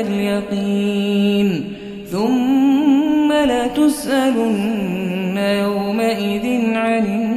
اليقين. ثم لتسألن يومئذ عن النار